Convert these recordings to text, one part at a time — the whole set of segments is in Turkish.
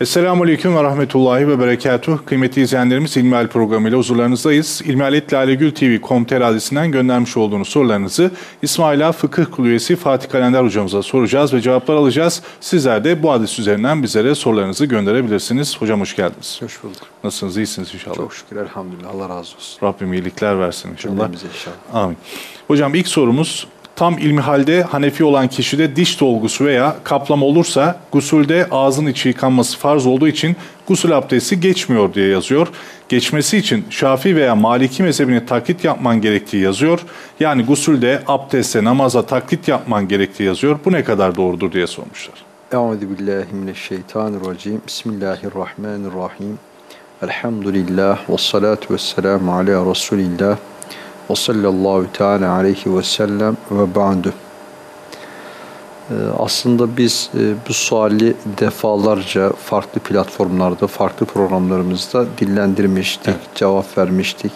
Esselamu Aleyküm ve Rahmetullahi ve Berekatuh. Kıymetli izleyenlerimiz İlmihal programıyla huzurlarınızdayız. İlmihaletlalegültv.com adresinden göndermiş olduğunuz sorularınızı İsmaila Fıkıh Kulu üyesi Fatih Kalender hocamıza soracağız ve cevaplar alacağız. Sizler de bu adres üzerinden bizlere sorularınızı gönderebilirsiniz. Hocam hoş geldiniz. Hoş bulduk. Nasılsınız? İyisiniz inşallah. Çok şükür elhamdülillah. Allah razı olsun. Rabbim iyilikler versin inşallah. Cümlemize inşallah. Amin. Hocam ilk sorumuz tam ilmihalde Hanefi olan kişide diş dolgusu veya kaplama olursa gusülde ağzın içi yıkanması farz olduğu için gusül abdesti geçmiyor diye yazıyor. Geçmesi için Şafii veya Maliki mezhebine taklit yapman gerektiği yazıyor. Yani gusülde, abdestte, namaza taklit yapman gerektiği yazıyor. Bu ne kadar doğrudur diye sormuşlar. Euzu billahi mineşşeytanirracim. Bismillahirrahmanirrahim. Elhamdülillah ve salatu vesselamu ala Resulillah ve sallallahu teala aleyhi ve sellem ve ba'du. Ee, Aslında biz e, bu suali defalarca farklı platformlarda, farklı programlarımızda dillendirmiştik, cevap vermiştik.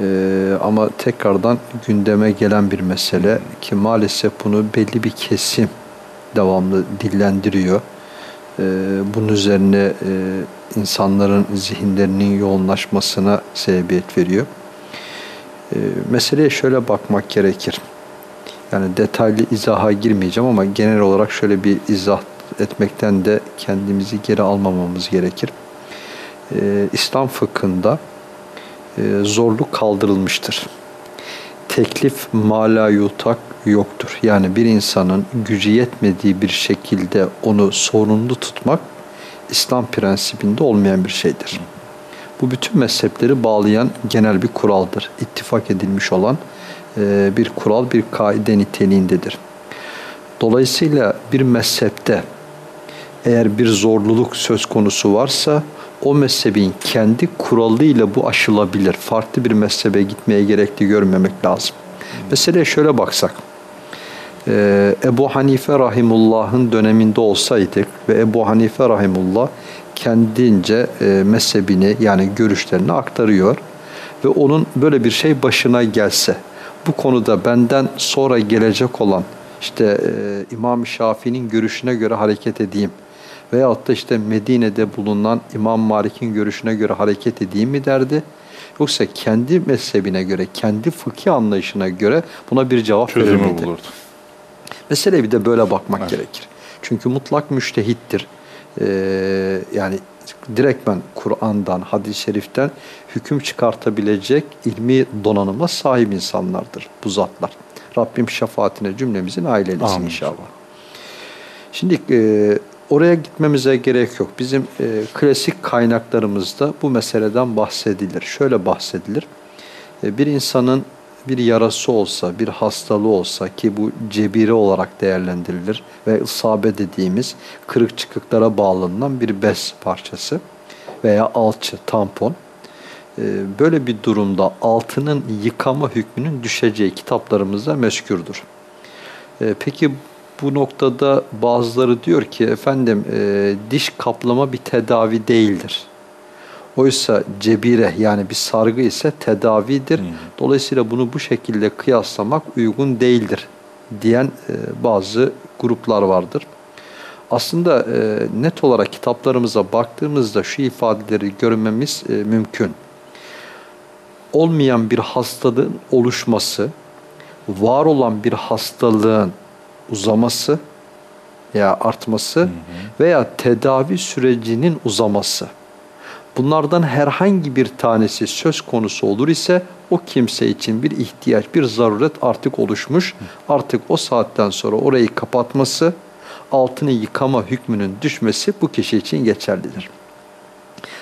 Ee, ama tekrardan gündeme gelen bir mesele ki maalesef bunu belli bir kesim devamlı dillendiriyor. Ee, bunun üzerine e, insanların zihinlerinin yoğunlaşmasına sebebiyet veriyor. Ee, meseleye şöyle bakmak gerekir. Yani detaylı izaha girmeyeceğim ama genel olarak şöyle bir izah etmekten de kendimizi geri almamamız gerekir. Ee, İslam fıkhında e, zorluk kaldırılmıştır. Teklif mala yutak yoktur. Yani bir insanın gücü yetmediği bir şekilde onu sorumlu tutmak İslam prensibinde olmayan bir şeydir. Bu bütün mezhepleri bağlayan genel bir kuraldır. İttifak edilmiş olan e, bir kural, bir kaide niteliğindedir. Dolayısıyla bir mezhepte eğer bir zorluluk söz konusu varsa o mezhebin kendi kuralıyla bu aşılabilir. Farklı bir mezhebe gitmeye gerekli görmemek lazım. Meseleye şöyle baksak. Ee, Ebu Hanife Rahimullah'ın döneminde olsaydık ve Ebu Hanife Rahimullah kendince e, mezhebini yani görüşlerini aktarıyor ve onun böyle bir şey başına gelse bu konuda benden sonra gelecek olan işte e, İmam Şafii'nin görüşüne göre hareket edeyim veyahut da işte Medine'de bulunan İmam Malik'in görüşüne göre hareket edeyim mi derdi? Yoksa kendi mezhebine göre, kendi fıkhi anlayışına göre buna bir cevap Çözümü bulurdu. Mesele bir de böyle bakmak Evet. gerekir. Çünkü mutlak müştehittir. Ee, yani direktmen Kur'an'dan, hadis-i şeriften hüküm çıkartabilecek ilmi donanıma sahip insanlardır bu zatlar. Rabbim şefaatine cümlemizin aile eylesin Amin. inşallah. Şimdi e, oraya gitmemize gerek yok. Bizim e, klasik kaynaklarımızda bu meseleden bahsedilir. Şöyle bahsedilir. E, bir insanın bir yarası olsa, bir hastalığı olsa ki bu cebire olarak değerlendirilir ve isabe dediğimiz kırık çıkıklara bağlanılan bir bez parçası veya alçı, tampon. E, Böyle bir durumda altının yıkama hükmünün düşeceği kitaplarımızda meskürdür. E, Peki bu noktada bazıları diyor ki efendim e, diş kaplama bir tedavi değildir. Oysa cebire yani bir sargı ise tedavidir. Dolayısıyla bunu bu şekilde kıyaslamak uygun değildir diyen e, bazı gruplar vardır. Aslında e, net olarak kitaplarımıza baktığımızda şu ifadeleri görmemiz e, mümkün. Olmayan bir hastalığın oluşması, var olan bir hastalığın uzaması ya artması veya tedavi sürecinin uzaması. Bunlardan herhangi bir tanesi söz konusu olur ise o kimse için bir ihtiyaç, bir zaruret artık oluşmuş. Artık o saatten sonra orayı kapatması, altını yıkama hükmünün düşmesi bu kişi için geçerlidir.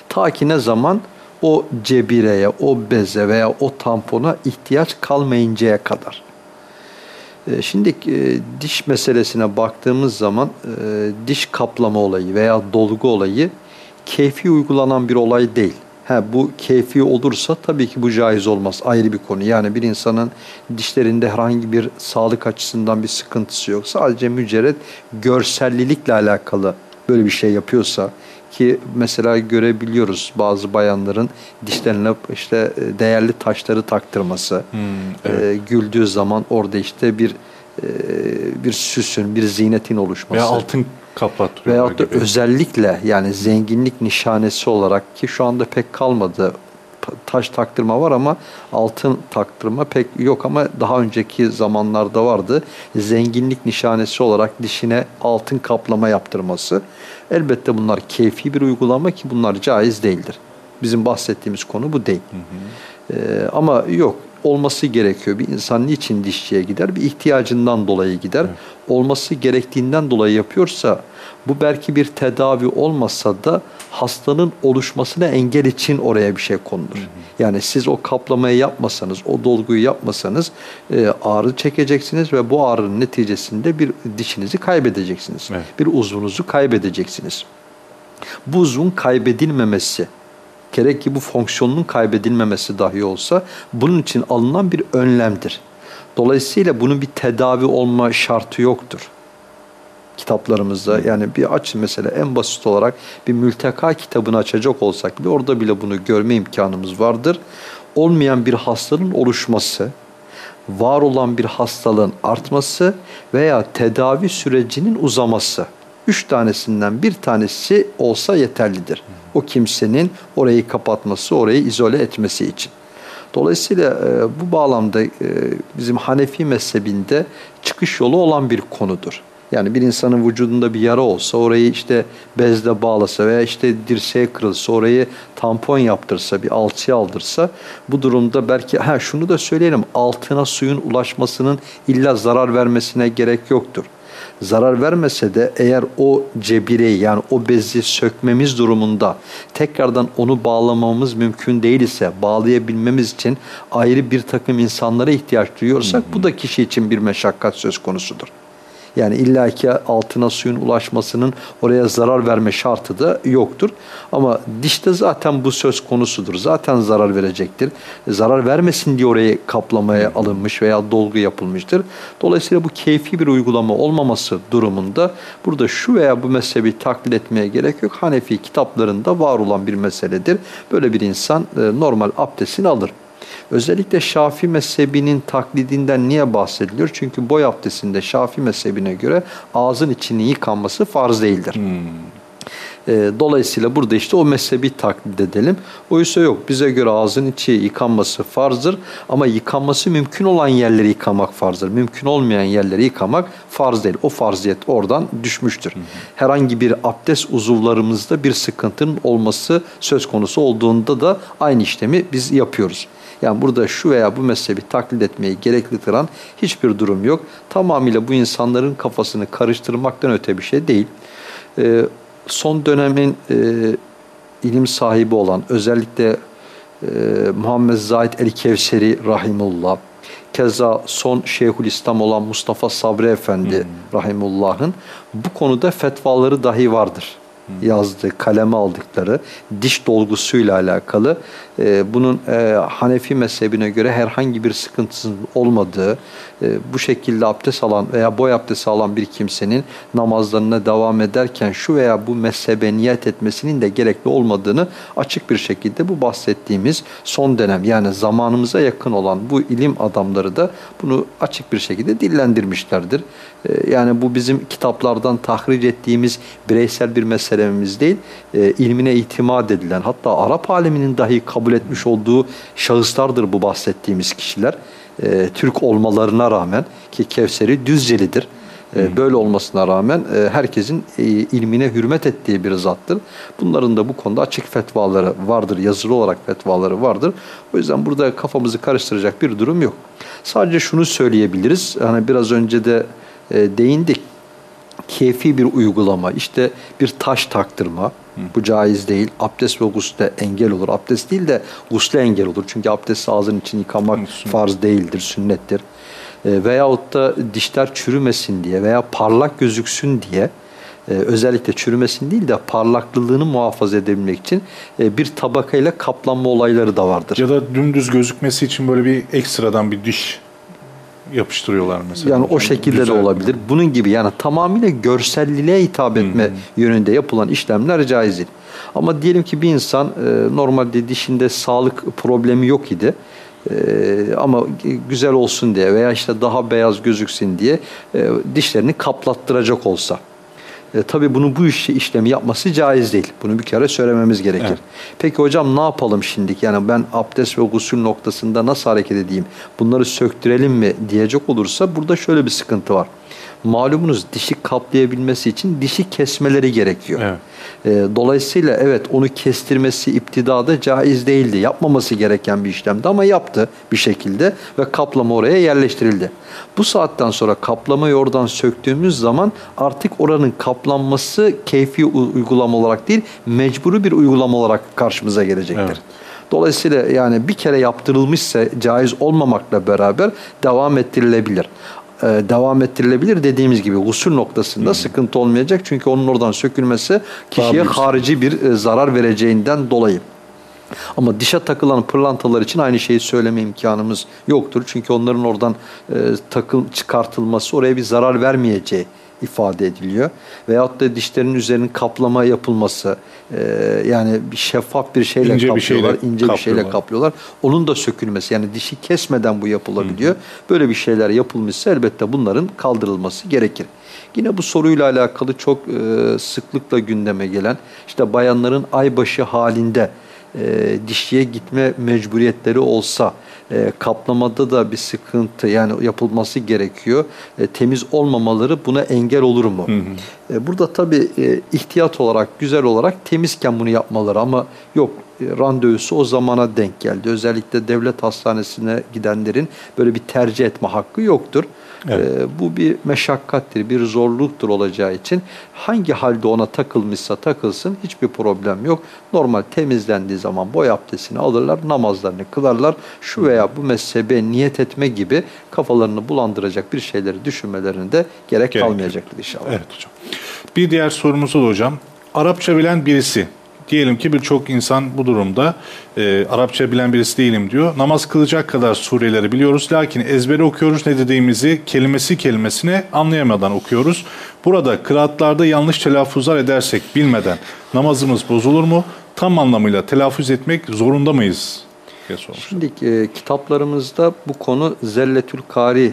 Ta ki ne zaman o cebireye, o beze veya o tampona ihtiyaç kalmayıncaya kadar. E, Şimdi e, diş meselesine baktığımız zaman e, diş kaplama olayı veya dolgu olayı keyfi uygulanan bir olay değil. Ha, bu keyfi olursa tabii ki bu caiz olmaz. Ayrı bir konu. Yani bir insanın dişlerinde herhangi bir sağlık açısından bir sıkıntısı yok. Sadece mücerret görsellilikle alakalı böyle bir şey yapıyorsa ki mesela görebiliyoruz bazı bayanların dişlerine işte e, değerli taşları taktırması. evet. E, güldüğü zaman orada işte bir e, bir süsün, bir ziynetin oluşması. Veya altın Kapattırıyorlar Veyahut da gibi. özellikle yani zenginlik nişanesi olarak ki şu anda pek kalmadı taş taktırma var ama altın taktırma pek yok ama daha önceki zamanlarda vardı. Zenginlik nişanesi olarak dişine altın kaplama yaptırması. Elbette bunlar keyfi bir uygulama ki bunlar caiz değildir. Bizim bahsettiğimiz konu bu değil. Ee, ama yok olması gerekiyor. Bir insan niçin dişçiye gider? Bir ihtiyacından dolayı gider. Olması gerektiğinden dolayı yapıyorsa bu belki bir tedavi olmasa da hastanın oluşmasına engel için oraya bir şey konulur. Yani siz o kaplamayı yapmasanız, o dolguyu yapmasanız e, ağrı çekeceksiniz ve bu ağrının neticesinde bir dişinizi kaybedeceksiniz. Evet. Bir uzvunuzu kaybedeceksiniz. Bu uzvun kaybedilmemesi, gerek ki bu fonksiyonun kaybedilmemesi dahi olsa bunun için alınan bir önlemdir. Dolayısıyla bunun bir tedavi olma şartı yoktur kitaplarımızda. Yani bir aç mesela en basit olarak bir mülteka kitabını açacak olsak bile orada bile bunu görme imkanımız vardır. Olmayan bir hastalığın oluşması, var olan bir hastalığın artması veya tedavi sürecinin uzaması. Üç tanesinden bir tanesi olsa yeterlidir. O kimsenin orayı kapatması, orayı izole etmesi için. Dolayısıyla e, bu bağlamda e, bizim Hanefi mezhebinde çıkış yolu olan bir konudur. Yani bir insanın vücudunda bir yara olsa orayı işte bezle bağlasa veya işte dirseğe kırılsa orayı tampon yaptırsa bir alçıya aldırsa bu durumda belki ha şunu da söyleyelim altına suyun ulaşmasının illa zarar vermesine gerek yoktur. Zarar vermese de eğer o cebireyi yani o bezi sökmemiz durumunda tekrardan onu bağlamamız mümkün değil ise bağlayabilmemiz için ayrı bir takım insanlara ihtiyaç duyuyorsak bu da kişi için bir meşakkat söz konusudur. Yani illaki altına suyun ulaşmasının oraya zarar verme şartı da yoktur. Ama dişte zaten bu söz konusudur. Zaten zarar verecektir. Zarar vermesin diye oraya kaplamaya alınmış veya dolgu yapılmıştır. Dolayısıyla bu keyfi bir uygulama olmaması durumunda burada şu veya bu mezhebi taklit etmeye gerek yok. Hanefi kitaplarında var olan bir meseledir. Böyle bir insan e, normal abdestini alır. Özellikle Şafi mezhebinin taklidinden niye bahsediliyor? Çünkü boy abdestinde Şafi mezhebine göre ağzın içinin yıkanması farz değildir. E, dolayısıyla burada işte o mezhebi taklit edelim. Oysa yok bize göre ağzın içi yıkanması farzdır ama yıkanması mümkün olan yerleri yıkamak farzdır. Mümkün olmayan yerleri yıkamak farz değil. O farziyet oradan düşmüştür. Herhangi bir abdest uzuvlarımızda bir sıkıntının olması söz konusu olduğunda da aynı işlemi biz yapıyoruz. Yani burada şu veya bu mezhebi taklit etmeyi gerekli kılan hiçbir durum yok. Tamamıyla bu insanların kafasını karıştırmaktan öte bir şey değil. Ee, son dönemin e, ilim sahibi olan özellikle e, Muhammed Zahid el-Kevseri Rahimullah, keza son Şeyhülislam olan Mustafa Sabri Efendi Rahimullah'ın bu konuda fetvaları dahi vardır. Yazdığı, kaleme aldıkları diş dolgusuyla alakalı e, bunun e, Hanefi mezhebine göre herhangi bir sıkıntısının olmadığı, e, bu şekilde abdest alan veya boy abdesti alan bir kimsenin namazlarına devam ederken şu veya bu mezhebe niyet etmesinin de gerekli olmadığını açık bir şekilde bu bahsettiğimiz son dönem yani zamanımıza yakın olan bu ilim adamları da bunu açık bir şekilde dillendirmişlerdir. E, yani bu bizim kitaplardan tahric ettiğimiz bireysel bir meselemiz değil, e, ilmine itimat edilen hatta Arap aleminin dahi kabul etmiş olduğu şahıslardır bu bahsettiğimiz kişiler. E, Türk olmalarına rağmen ki Kevseri Düzcelidir. E, Böyle olmasına rağmen e, herkesin e, ilmine hürmet ettiği bir zattır. Bunların da bu konuda açık fetvaları vardır, yazılı olarak fetvaları vardır. O yüzden burada kafamızı karıştıracak bir durum yok. Sadece şunu söyleyebiliriz. Hani biraz önce de e, değindik. Keyfi bir uygulama, işte bir taş taktırma, bu caiz değil. Abdest ve gusle engel olur. Abdest değil de gusle engel olur. Çünkü abdest ağzın için yıkamak farz değildir, sünnettir. E, veyahut da dişler çürümesin diye veya parlak gözüksün diye e, özellikle çürümesin değil de parlaklılığını muhafaza edebilmek için e, bir tabakayla kaplanma olayları da vardır. Ya da dümdüz gözükmesi için böyle bir ekstradan bir diş yapıştırıyorlar mesela. Yani o şekilde de güzel. olabilir. Bunun gibi yani tamamıyla görselliliğe hitap etme yönünde yapılan işlemler caiz değil. Ama diyelim ki bir insan e, normalde dişinde sağlık problemi yok idi. E, ama güzel olsun diye veya işte daha beyaz gözüksün diye e, dişlerini kaplattıracak olsa. E, tabii bunu bu işi işlemi yapması caiz değil. Bunu bir kere söylememiz gerekir. Evet. Peki hocam ne yapalım şimdi? Yani ben abdest ve gusül noktasında nasıl hareket edeyim? Bunları söktürelim mi diyecek olursa burada şöyle bir sıkıntı var. Malumunuz dişi kaplayabilmesi için dişi kesmeleri gerekiyor. Evet. E, dolayısıyla evet onu kestirmesi iptidada caiz değildi. Yapmaması gereken bir işlemdi ama yaptı bir şekilde ve kaplama oraya yerleştirildi. Bu saatten sonra kaplamayı oradan söktüğümüz zaman artık oranın kaplanması keyfi uygulama olarak değil mecburi bir uygulama olarak karşımıza gelecektir. Evet. Dolayısıyla yani bir kere yaptırılmışsa caiz olmamakla beraber devam ettirilebilir. Ee, devam ettirilebilir dediğimiz gibi gusül noktasında sıkıntı olmayacak. Çünkü onun oradan sökülmesi kişiye harici bir e, zarar vereceğinden dolayı. Ama dişe takılan pırlantalar için aynı şeyi söyleme imkanımız yoktur. Çünkü onların oradan e, takıl çıkartılması oraya bir zarar vermeyeceği ifade ediliyor. Veyahut da dişlerin üzerinin kaplama yapılması e, yani bir şeffaf bir şeyle İnce bir kaplıyorlar, şeyle ince bir şeyle kaplıyorlar. kaplıyorlar. Onun da sökülmesi yani dişi kesmeden bu yapılabiliyor. Böyle bir şeyler yapılmışsa elbette bunların kaldırılması gerekir. Yine bu soruyla alakalı çok e, sıklıkla gündeme gelen işte bayanların aybaşı halinde e, dişçiye gitme mecburiyetleri olsa e, kaplamada da bir sıkıntı yani yapılması gerekiyor. E, temiz olmamaları buna engel olur mu? E, burada tabii e, ihtiyat olarak, güzel olarak temizken bunu yapmaları ama yok e, randevusu o zamana denk geldi. Özellikle devlet hastanesine gidenlerin böyle bir tercih etme hakkı yoktur. Evet. E, bu bir meşakkattir, bir zorluktur olacağı için hangi halde ona takılmışsa takılsın hiçbir problem yok. Normal temizlendiği zaman boy abdestini alırlar, namazlarını kılarlar. Şu veya bu mezhebe niyet etme gibi kafalarını bulandıracak bir şeyleri düşünmelerinde gerek Gerek yok. kalmayacaktır inşallah. Evet hocam. Bir diğer sorumuz da hocam. Arapça bilen birisi, diyelim ki birçok insan bu durumda e, Arapça bilen birisi değilim diyor. Namaz kılacak kadar sureleri biliyoruz. Lakin ezbere okuyoruz ne dediğimizi kelimesi kelimesine anlayamadan okuyoruz. Burada kıraatlarda yanlış telaffuzlar edersek bilmeden namazımız bozulur mu? Tam anlamıyla telaffuz etmek zorunda mıyız? Şimdi e, kitaplarımızda bu konu Zelletül Kari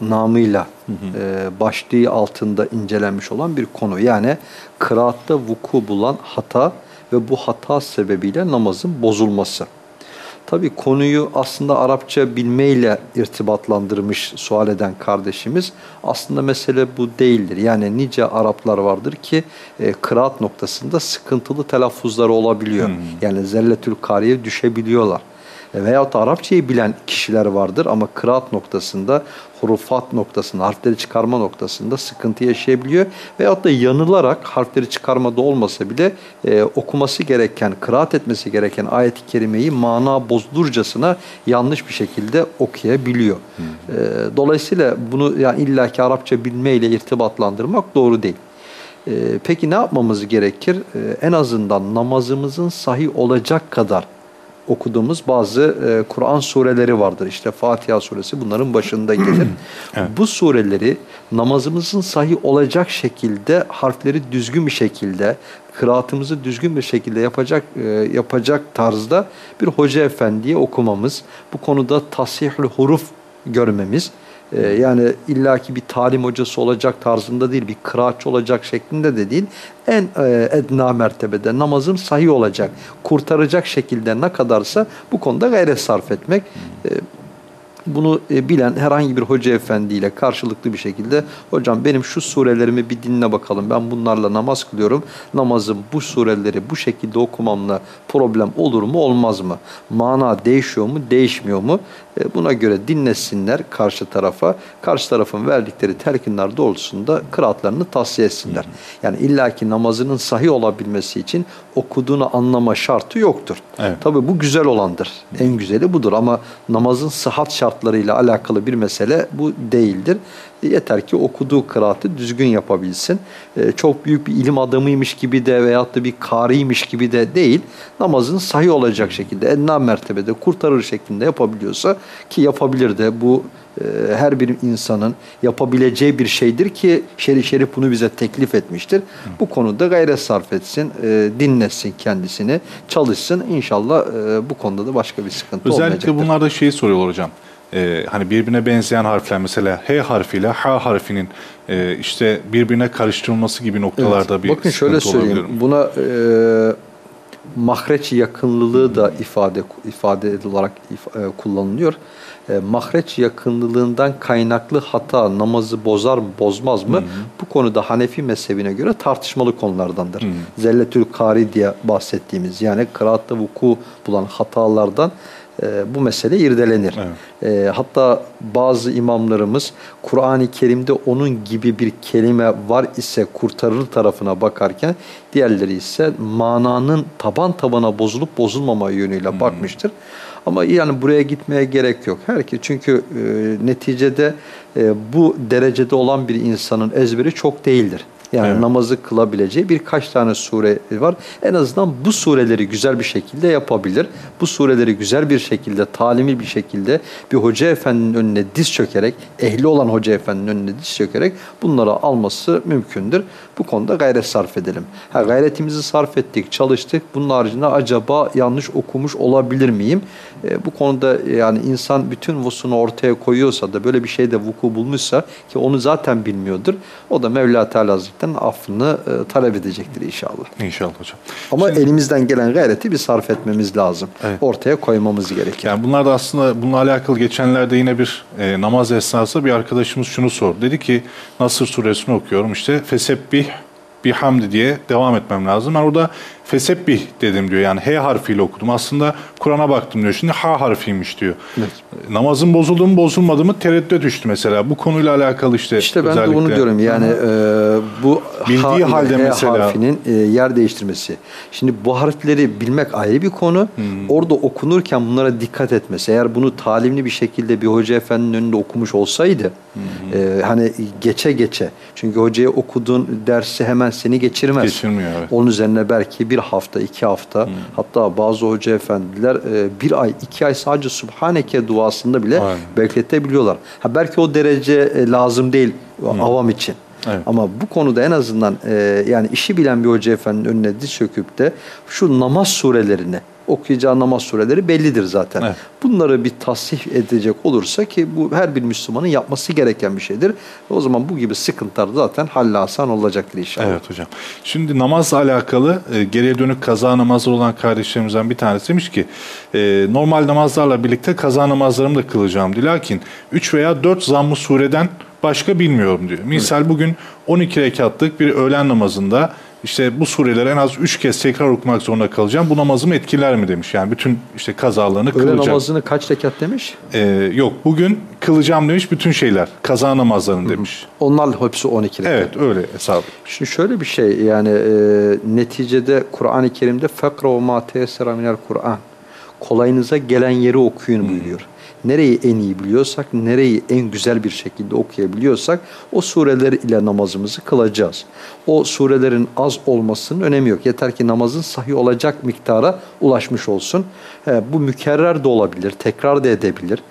namıyla e, başlığı altında incelenmiş olan bir konu. Yani kıraatta vuku bulan hata ve bu hata sebebiyle namazın bozulması. Tabii konuyu aslında Arapça bilmeyle irtibatlandırmış sual eden kardeşimiz aslında mesele bu değildir. Yani nice Araplar vardır ki e, kıraat noktasında sıkıntılı telaffuzları olabiliyor. Yani zelletül kariye düşebiliyorlar. E, Veyahut Arapçayı bilen kişiler vardır ama kıraat noktasında, hurufat noktasında, harfleri çıkarma noktasında sıkıntı yaşayabiliyor. Veyahut da yanılarak harfleri çıkarmada olmasa bile e, okuması gereken, kıraat etmesi gereken ayet-i kerimeyi mana bozdurcasına yanlış bir şekilde okuyabiliyor. E, dolayısıyla bunu yani illaki Arapça bilmeyle irtibatlandırmak doğru değil. E, peki ne yapmamız gerekir? E, en azından namazımızın sahih olacak kadar okuduğumuz bazı e, Kur'an sureleri vardır. İşte Fatiha suresi bunların başında gelir. Bu sureleri namazımızın sahih olacak şekilde harfleri düzgün bir şekilde kıraatımızı düzgün bir şekilde yapacak e, yapacak tarzda bir hoca efendiye okumamız, bu konuda tasihül huruf görmemiz ee, yani illaki bir talim hocası olacak tarzında değil, bir kıraatçı olacak şeklinde de değil. En e, edna mertebede namazım sahih olacak, kurtaracak şekilde ne kadarsa bu konuda gayret sarf etmek. E, bunu e, bilen herhangi bir hoca efendiyle karşılıklı bir şekilde hocam benim şu surelerimi bir dinle bakalım ben bunlarla namaz kılıyorum. Namazım bu sureleri bu şekilde okumamla problem olur mu olmaz mı? Mana değişiyor mu değişmiyor mu? E, buna göre dinlesinler karşı tarafa. Karşı tarafın verdikleri telkinler doğrultusunda kıraatlarını tavsiye etsinler. Yani illaki namazının sahih olabilmesi için okuduğunu anlama şartı yoktur. Evet. Tabii bu güzel olandır. En güzeli budur ama namazın sıhhat şartlarıyla alakalı bir mesele bu değildir. Yeter ki okuduğu kıraatı düzgün yapabilsin. Ee, çok büyük bir ilim adamıymış gibi de veyahut da bir kariymiş gibi de değil. Namazın sahih olacak şekilde, enna mertebede kurtarır şeklinde yapabiliyorsa ki yapabilir de bu e, her bir insanın yapabileceği bir şeydir ki şerif şerif bunu bize teklif etmiştir. Bu konuda gayret sarf etsin, e, dinlesin kendisini, çalışsın. İnşallah e, bu konuda da başka bir sıkıntı Özellikle olmayacaktır. bunlarda şeyi soruyorlar hocam. E, hani birbirine benzeyen harfler mesela H harfiyle H harfinin e, işte birbirine karıştırılması gibi noktalarda bir Bakın şöyle söyleyeyim. mi? Buna e, mahreç yakınlılığı da ifade ifade olarak if- e, kullanılıyor. E, mahreç yakınlığından kaynaklı hata namazı bozar mı bozmaz mı? Bu konuda Hanefi mezhebine göre tartışmalı konulardandır. Zelletül kari diye bahsettiğimiz yani kıraatta vuku bulan hatalardan e, bu mesele irdelenir. E, hatta bazı imamlarımız Kur'an-ı Kerim'de onun gibi bir kelime var ise kurtarır tarafına bakarken diğerleri ise mananın taban tabana bozulup bozulmama yönüyle bakmıştır. Ama yani buraya gitmeye gerek yok. Herkes çünkü e, neticede e, bu derecede olan bir insanın ezberi çok değildir. Yani Evet. namazı kılabileceği birkaç tane sure var. En azından bu sureleri güzel bir şekilde yapabilir. Bu sureleri güzel bir şekilde, talimi bir şekilde bir hoca efendinin önüne diz çökerek, ehli olan hoca efendinin önüne diz çökerek bunları alması mümkündür. Bu konuda gayret sarf edelim. Ha, gayretimizi sarf ettik, çalıştık. Bunun haricinde acaba yanlış okumuş olabilir miyim? E, bu konuda yani insan bütün vusunu ortaya koyuyorsa da böyle bir şeyde vuku bulmuşsa ki onu zaten bilmiyordur. O da Mevla Teala Hazretleri'nin affını e, talep edecektir inşallah. İnşallah hocam. Ama elimizden gelen gayreti bir sarf etmemiz lazım. Evet. Ortaya koymamız gerekir. Yani bunlar da aslında bununla alakalı geçenlerde yine bir e, namaz esnasında bir arkadaşımız şunu sordu. Dedi ki Nasır suresini okuyorum işte fesebbih bihamdi diye devam etmem lazım. Ben orada fesebbih dedim diyor. Yani H harfiyle okudum. Aslında Kur'an'a baktım diyor. Şimdi H harfiymiş diyor. Namazın bozuldu mu bozulmadı mı tereddüt düştü mesela. Bu konuyla alakalı işte İşte ben de özellikle- bunu diyorum. Yani e, bu Bildiği ha halde mesela- harfinin e, yer değiştirmesi. Şimdi bu harfleri bilmek ayrı bir konu. Orada okunurken bunlara dikkat etmesi. Eğer bunu talimli bir şekilde bir hoca efendinin önünde okumuş olsaydı e, hani geçe geçe. Çünkü hocaya okuduğun dersi hemen seni geçirmez. Geçirmiyor, evet. Onun üzerine belki bir hafta, iki hafta hatta bazı hoca efendiler e, bir ay, iki ay sadece Subhaneke duasında bile Aynen. bekletebiliyorlar. Ha belki o derece e, lazım değil avam için. Evet. Ama bu konuda en azından e, yani işi bilen bir hoca efendinin önüne diz çöküp de şu namaz surelerini okuyacağı namaz sureleri bellidir zaten. Evet. Bunları bir tasih edecek olursa ki bu her bir Müslümanın yapması gereken bir şeydir. O zaman bu gibi sıkıntılar zaten hallasan olacaktır inşallah. Evet hocam. Şimdi namazla alakalı e, geriye dönük kaza namazları olan kardeşlerimizden bir tanesi demiş ki e, normal namazlarla birlikte kaza namazlarımı da kılacağım. Lakin 3 veya 4 zammı sureden başka bilmiyorum diyor. Misal bugün 12 rekatlık bir öğlen namazında işte bu sureleri en az 3 kez tekrar okumak zorunda kalacağım. Bu namazımı etkiler mi demiş. Yani bütün işte kazalarını Öğle kılacağım. namazını kaç rekat demiş? E, yok bugün kılacağım demiş bütün şeyler. Kaza namazlarını demiş. Onlar hepsi 12 rekat. Evet öyle hesap. Şimdi şöyle bir şey yani e, neticede Kur'an-ı Kerim'de ve ma teyessera minel Kur'an. Kolayınıza gelen yeri okuyun buyuruyor. Nereyi en iyi biliyorsak, nereyi en güzel bir şekilde okuyabiliyorsak o sureler ile namazımızı kılacağız. O surelerin az olmasının önemi yok. Yeter ki namazın sahih olacak miktara ulaşmış olsun. He, bu mükerrer de olabilir, tekrar da edebilir.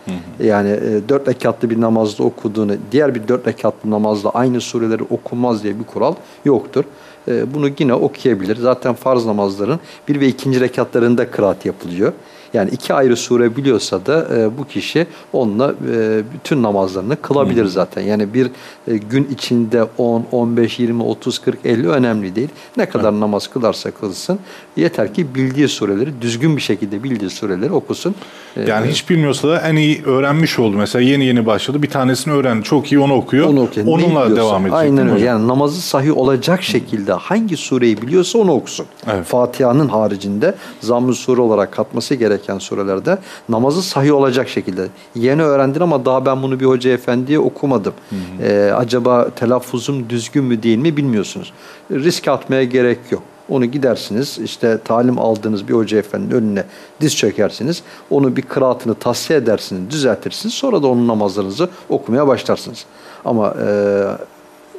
Yani e, dört rekatlı bir namazda okuduğunu diğer bir dört rekatlı namazda aynı sureleri okunmaz diye bir kural yoktur. E, bunu yine okuyabilir. Zaten farz namazların bir ve ikinci rekatlarında kıraat yapılıyor. Yani iki ayrı sure biliyorsa da e, bu kişi onunla e, bütün namazlarını kılabilir zaten. Yani bir e, gün içinde 10, 15, 20, 30, 40, 50 önemli değil. Ne kadar namaz kılarsa kılsın. Yeter ki bildiği sureleri, düzgün bir şekilde bildiği sureleri okusun. E, Yani hiç bilmiyorsa da en iyi öğrenmiş oldu. Mesela yeni yeni başladı. Bir tanesini öğrendi. Çok iyi onu okuyor. onu okuyor. Onunla devam edecek. Aynen öyle. Yani namazı sahih olacak şekilde hangi sureyi biliyorsa onu okusun. Evet. Fatiha'nın haricinde zamm-ı sure olarak katması gereken surelerde namazı sahih olacak şekilde. Yeni öğrendin ama daha ben bunu bir hoca efendiye okumadım. Ee, acaba telaffuzum düzgün mü değil mi bilmiyorsunuz. Risk atmaya gerek yok. Onu gidersiniz işte talim aldığınız bir hoca efendinin önüne diz çökersiniz. Onu bir kıraatını tahsiye edersiniz, düzeltirsiniz. Sonra da onun namazlarınızı okumaya başlarsınız. Ama e,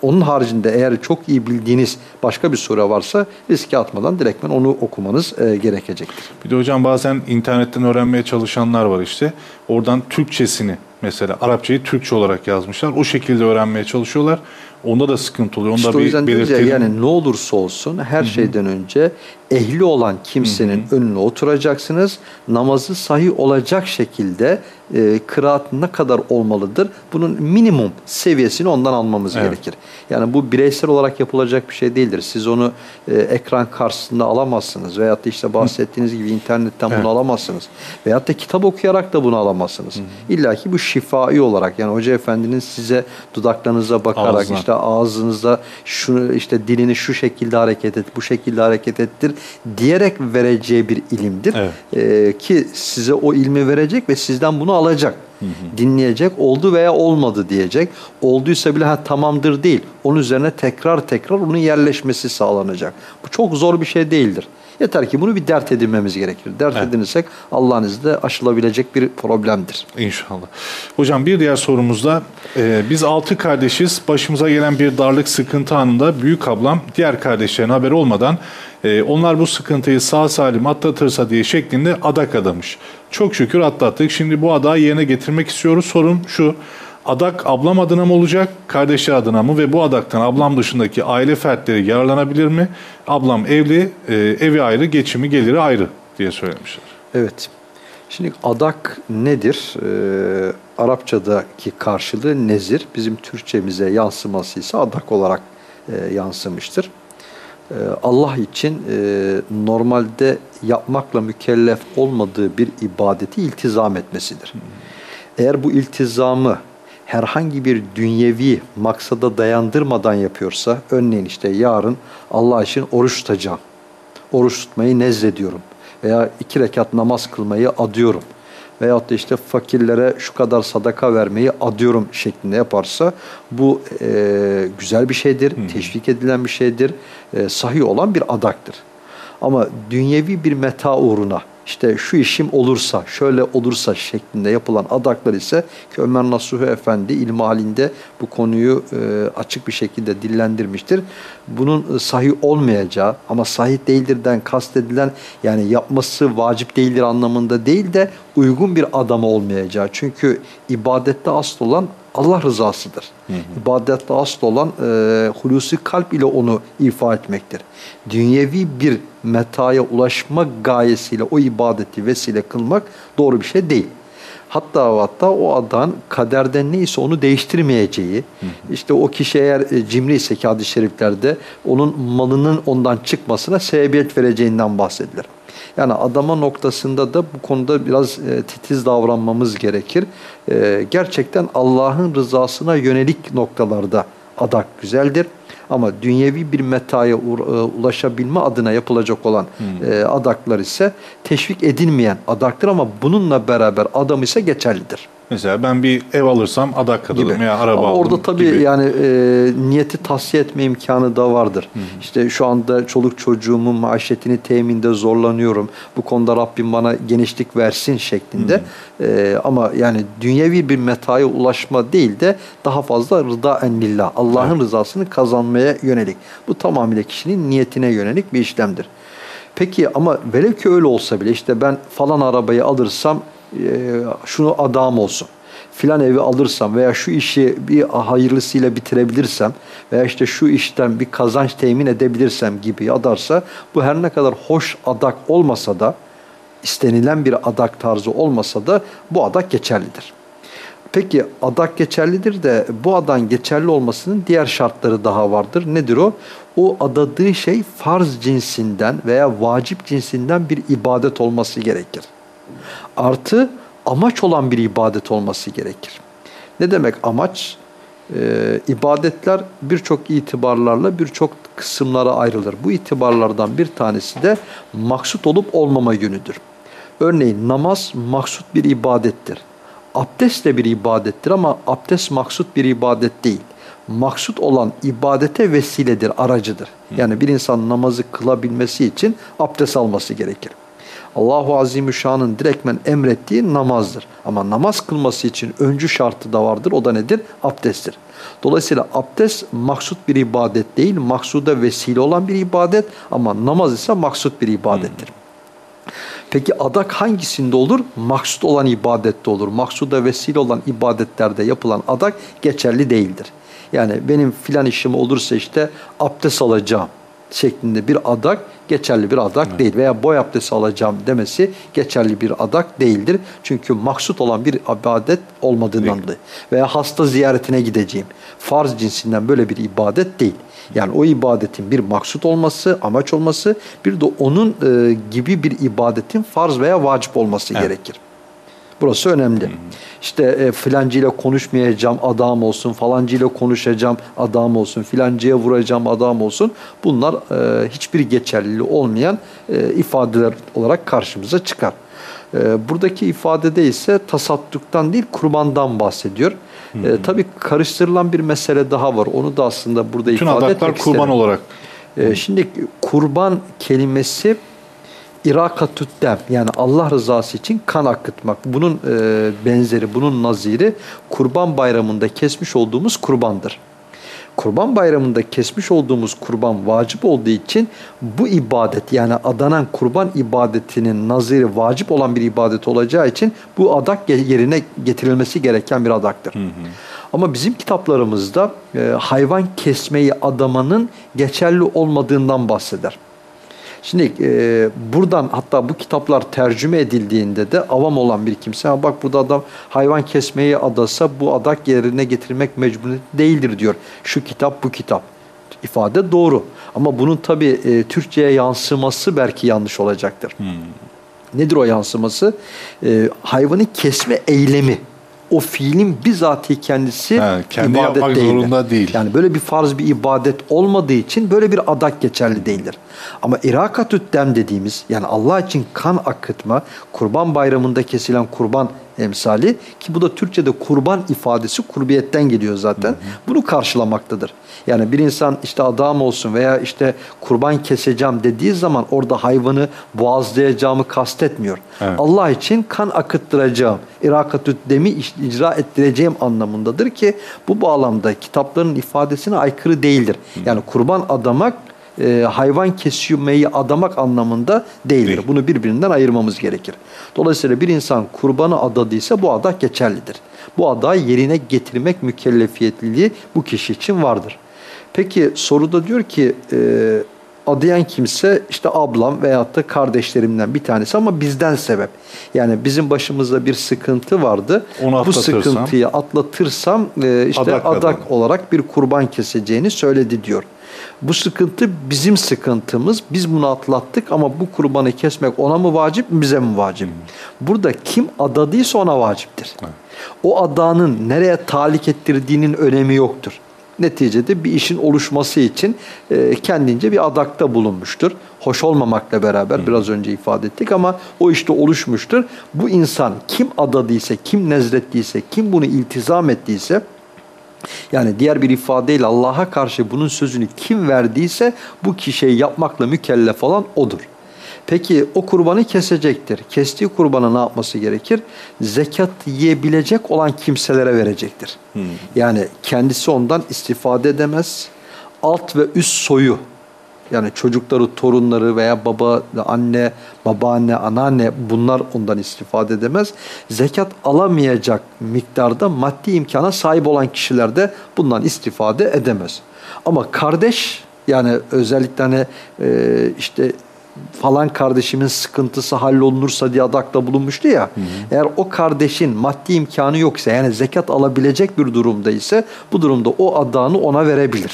onun haricinde eğer çok iyi bildiğiniz başka bir sure varsa riske atmadan direktmen onu okumanız e, gerekecektir. Bir de hocam bazen internetten öğrenmeye çalışanlar var işte. Oradan Türkçesini mesela. Arapçayı Türkçe olarak yazmışlar. O şekilde öğrenmeye çalışıyorlar. Onda da sıkıntı oluyor. Onu İşte o bir yüzden ya belirtelim. yani ne olursa olsun her şeyden önce ehli olan kimsenin önüne oturacaksınız. Namazı sahih olacak şekilde e, kıraat ne kadar olmalıdır? Bunun minimum seviyesini ondan almamız Evet. gerekir. Yani bu bireysel olarak yapılacak bir şey değildir. Siz onu e, ekran karşısında alamazsınız. Veyahut da işte bahsettiğiniz gibi internetten bunu Evet. alamazsınız. Veyahut da kitap okuyarak da bunu alamazsınız. İlla ki bu şifai olarak yani Hoca Efendi'nin size dudaklarınıza bakarak Ağzına. işte ağzınızda şu işte dilini şu şekilde hareket et, bu şekilde hareket ettir diyerek vereceği bir ilimdir. Evet. Ee, ki size o ilmi verecek ve sizden bunu alacak. Dinleyecek, oldu veya olmadı diyecek. Olduysa bile ha tamamdır değil. Onun üzerine tekrar tekrar onun yerleşmesi sağlanacak. Bu çok zor bir şey değildir. Yeter ki bunu bir dert edinmemiz gerekir. Dert Evet. edinirsek Allah'ın izniyle aşılabilecek bir problemdir. İnşallah. Hocam bir diğer sorumuzda e, biz altı kardeşiz. Başımıza gelen bir darlık sıkıntı anında büyük ablam diğer kardeşlerin haberi olmadan e, onlar bu sıkıntıyı sağ salim atlatırsa diye şeklinde adak adamış. Çok şükür atlattık. Şimdi bu adağı yerine getirmek istiyoruz. Sorum şu. Adak ablam adına mı olacak, kardeşi adına mı ve bu adaktan ablam dışındaki aile fertleri yararlanabilir mi? Ablam evli, e, evi ayrı, geçimi geliri ayrı diye söylemişler. Evet. Şimdi adak nedir? Ee, Arapçadaki karşılığı nezir. Bizim Türkçemize yansıması ise adak olarak e, yansımıştır. Ee, Allah için e, normalde yapmakla mükellef olmadığı bir ibadeti iltizam etmesidir. Eğer bu iltizamı herhangi bir dünyevi maksada dayandırmadan yapıyorsa, örneğin işte yarın Allah için oruç tutacağım oruç tutmayı nezlediyorum veya iki rekat namaz kılmayı adıyorum veyahut da işte fakirlere şu kadar sadaka vermeyi adıyorum şeklinde yaparsa bu e, güzel bir şeydir, teşvik edilen bir şeydir, e, sahih olan bir adaktır. Ama dünyevi bir meta uğruna işte şu işim olursa, şöyle olursa şeklinde yapılan adaklar ise ki Ömer Nasuhi Efendi ilmi halinde bu konuyu e, açık bir şekilde dillendirmiştir. Bunun e, sahih olmayacağı ama sahih değildirden kastedilen yani yapması vacip değildir anlamında değil de uygun bir adama olmayacağı. Çünkü ibadette asıl olan Allah rızasıdır. İbadette asıl olan e, hulusi kalp ile onu ifa etmektir. Dünyevi bir metaya ulaşma gayesiyle o ibadeti vesile kılmak doğru bir şey değil. Hatta hatta o adan kaderden neyse onu değiştirmeyeceği, işte o kişi eğer e, cimri ise ki hadis-i şeriflerde onun malının ondan çıkmasına sebebiyet vereceğinden bahsedilir. Yani adama noktasında da bu konuda biraz e, titiz davranmamız gerekir. E, gerçekten Allah'ın rızasına yönelik noktalarda adak güzeldir. Ama dünyevi bir metaya e, ulaşabilme adına yapılacak olan e, adaklar ise teşvik edilmeyen adaktır ama bununla beraber adam ise geçerlidir. Mesela ben bir ev alırsam adak gibi. veya araba Ama orada tabii gibi. yani e, niyeti tahsiye etme imkanı da vardır. İşte şu anda çoluk çocuğumun maişetini teminde zorlanıyorum. Bu konuda Rabbim bana genişlik versin şeklinde. E, ama yani dünyevi bir metaya ulaşma değil de daha fazla rıda ennillah. Allah'ın rızasını kazanmaya yönelik. Bu tamamıyla kişinin niyetine yönelik bir işlemdir. Peki ama velev ki öyle olsa bile işte ben falan arabayı alırsam şunu adam olsun. Filan evi alırsam veya şu işi bir hayırlısıyla bitirebilirsem veya işte şu işten bir kazanç temin edebilirsem gibi adarsa bu her ne kadar hoş adak olmasa da istenilen bir adak tarzı olmasa da bu adak geçerlidir. Peki adak geçerlidir de bu adan geçerli olmasının diğer şartları daha vardır. Nedir o? O adadığı şey farz cinsinden veya vacip cinsinden bir ibadet olması gerekir. Artı amaç olan bir ibadet olması gerekir. Ne demek amaç? Ee, ibadetler birçok itibarlarla birçok kısımlara ayrılır. Bu itibarlardan bir tanesi de maksut olup olmama yönüdür. Örneğin namaz maksut bir ibadettir. Abdest de bir ibadettir ama abdest maksut bir ibadet değil. Maksut olan ibadete vesiledir, aracıdır. Yani bir insan namazı kılabilmesi için abdest alması gerekir. Allahu Azimüşşan'ın direktmen emrettiği namazdır. Ama namaz kılması için öncü şartı da vardır. O da nedir? Abdesttir. Dolayısıyla abdest maksut bir ibadet değil, maksuda vesile olan bir ibadet ama namaz ise maksut bir ibadettir. Peki adak hangisinde olur? Maksut olan ibadette olur. Maksuda vesile olan ibadetlerde yapılan adak geçerli değildir. Yani benim filan işim olursa işte abdest alacağım şeklinde bir adak geçerli bir adak evet. değil veya boy abdesti alacağım demesi geçerli bir adak değildir. Çünkü maksut olan bir ibadet olmadığından dolayı veya hasta ziyaretine gideceğim. Farz cinsinden böyle bir ibadet değil. Yani o ibadetin bir maksut olması, amaç olması bir de onun e, gibi bir ibadetin farz veya vacip olması evet. gerekir. Burası önemli. İşte e, filancıyla konuşmayacağım adam olsun, falancıyla konuşacağım adam olsun, filancıya vuracağım adam olsun. Bunlar e, hiçbir geçerliliği olmayan e, ifadeler olarak karşımıza çıkar. E, buradaki ifadede ise tasadduktan değil kurbandan bahsediyor. E, tabii karıştırılan bir mesele daha var. Onu da aslında burada Bütün ifade etmek kurban isterim. olarak. E, şimdi kurban kelimesi irakatüt dem yani Allah rızası için kan akıtmak. Bunun e, benzeri, bunun naziri kurban bayramında kesmiş olduğumuz kurbandır. Kurban bayramında kesmiş olduğumuz kurban vacip olduğu için bu ibadet yani adanan kurban ibadetinin naziri vacip olan bir ibadet olacağı için bu adak yerine getirilmesi gereken bir adaktır. Hı hı. Ama bizim kitaplarımızda e, hayvan kesmeyi adamanın geçerli olmadığından bahseder. Şimdi e, buradan hatta bu kitaplar tercüme edildiğinde de avam olan bir kimse ha bak burada adam hayvan kesmeyi adasa bu adak yerine getirmek mecburiyeti değildir diyor. Şu kitap bu kitap. ifade doğru. Ama bunun tabi e, Türkçe'ye yansıması belki yanlış olacaktır. Hmm. Nedir o yansıması? E, hayvanı kesme eylemi o fiilin bizatihi kendisi ha, kendi ibadet yapmak değildir. zorunda değil. Yani böyle bir farz bir ibadet olmadığı için böyle bir adak geçerli değildir. Ama irakatüt dem dediğimiz yani Allah için kan akıtma, kurban bayramında kesilen kurban emsali ki bu da Türkçe'de kurban ifadesi kurbiyetten geliyor zaten. Hı hı. Bunu karşılamaktadır. Yani bir insan işte adam olsun veya işte kurban keseceğim dediği zaman orada hayvanı boğazlayacağımı kastetmiyor. Evet. Allah için kan akıttıracağım, irakatüt demi icra ettireceğim anlamındadır ki bu bağlamda kitapların ifadesine aykırı değildir. Hı. Yani kurban adamak e, hayvan kesmeyi adamak anlamında değildir. Değil. Bunu birbirinden ayırmamız gerekir. Dolayısıyla bir insan kurbanı adadıysa bu adak geçerlidir. Bu adağı yerine getirmek mükellefiyetliliği bu kişi için vardır. Peki soruda diyor ki e, adayan kimse işte ablam veyahut da kardeşlerimden bir tanesi ama bizden sebep. Yani bizim başımızda bir sıkıntı vardı. Onu Bu sıkıntıyı atlatırsam e, işte adak, adak olarak bir kurban keseceğini söyledi diyor. Bu sıkıntı bizim sıkıntımız. Biz bunu atlattık ama bu kurbanı kesmek ona mı vacip, bize mi vacip? Burada kim adadıysa ona vaciptir. O adanın nereye talik ettirdiğinin önemi yoktur. Neticede bir işin oluşması için e, kendince bir adakta bulunmuştur. Hoş olmamakla beraber biraz önce ifade ettik ama o işte oluşmuştur. Bu insan kim adadıysa, kim nezrettiyse, kim bunu iltizam ettiyse yani diğer bir ifadeyle Allah'a karşı bunun sözünü kim verdiyse bu kişiyi yapmakla mükellef olan odur. Peki o kurbanı kesecektir. Kestiği kurbanı ne yapması gerekir? Zekat yiyebilecek olan kimselere verecektir. Hmm. Yani kendisi ondan istifade edemez. Alt ve üst soyu yani çocukları, torunları veya baba, anne, babaanne, anneanne bunlar ondan istifade edemez. Zekat alamayacak miktarda maddi imkana sahip olan kişiler de bundan istifade edemez. Ama kardeş yani özellikle hani e, işte falan kardeşimin sıkıntısı hallolunursa diye adakta bulunmuştu ya. Hı hı. Eğer o kardeşin maddi imkanı yoksa yani zekat alabilecek bir durumda ise bu durumda o adağını ona verebilir.